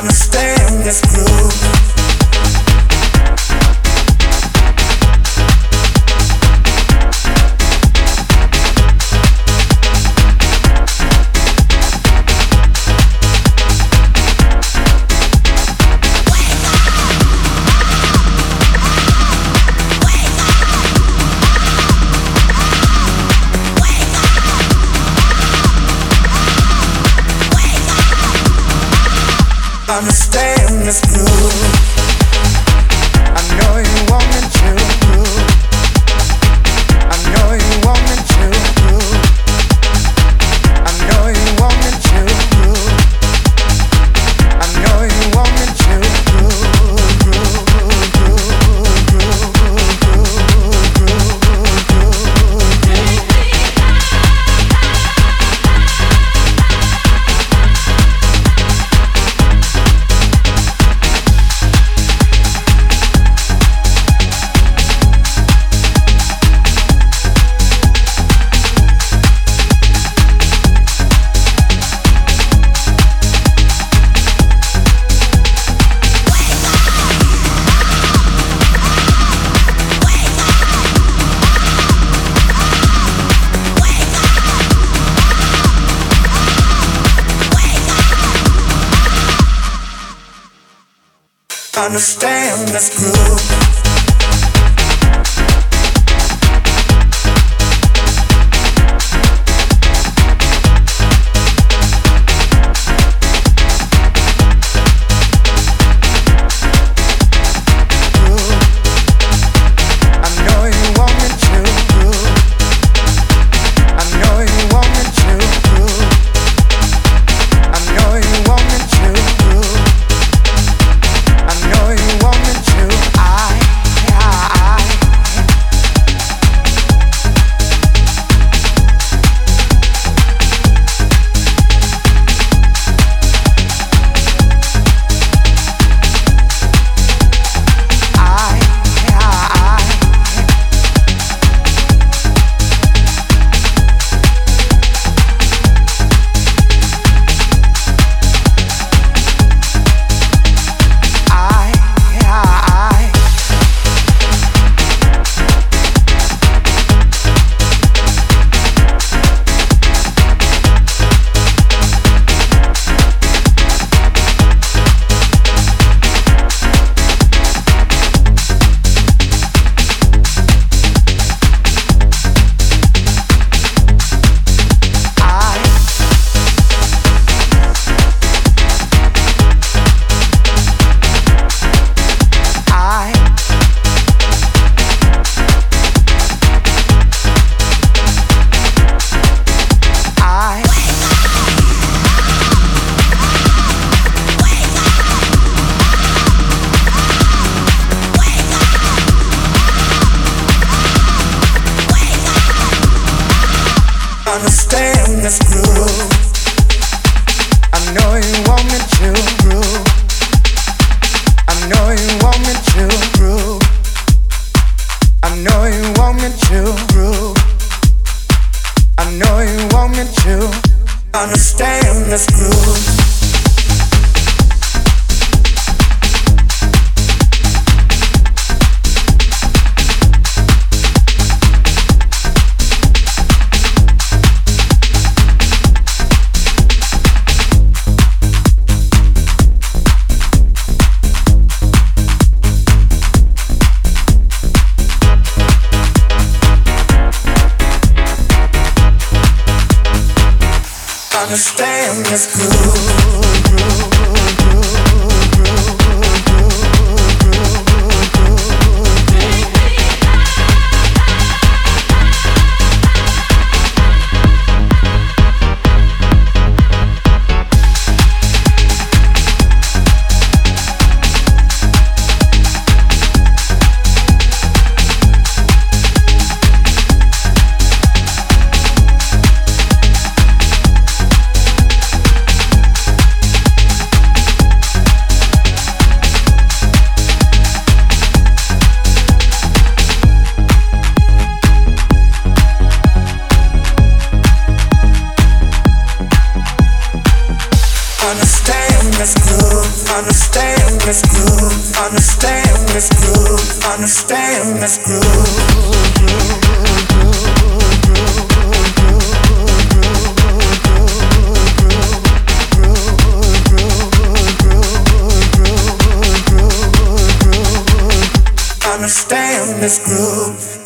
understand this cruel. understand this groove. understand this groove. this groove. I know you want me to groove. I know you want. understand this groove. understand this groove, understand this groove. Understand this groove.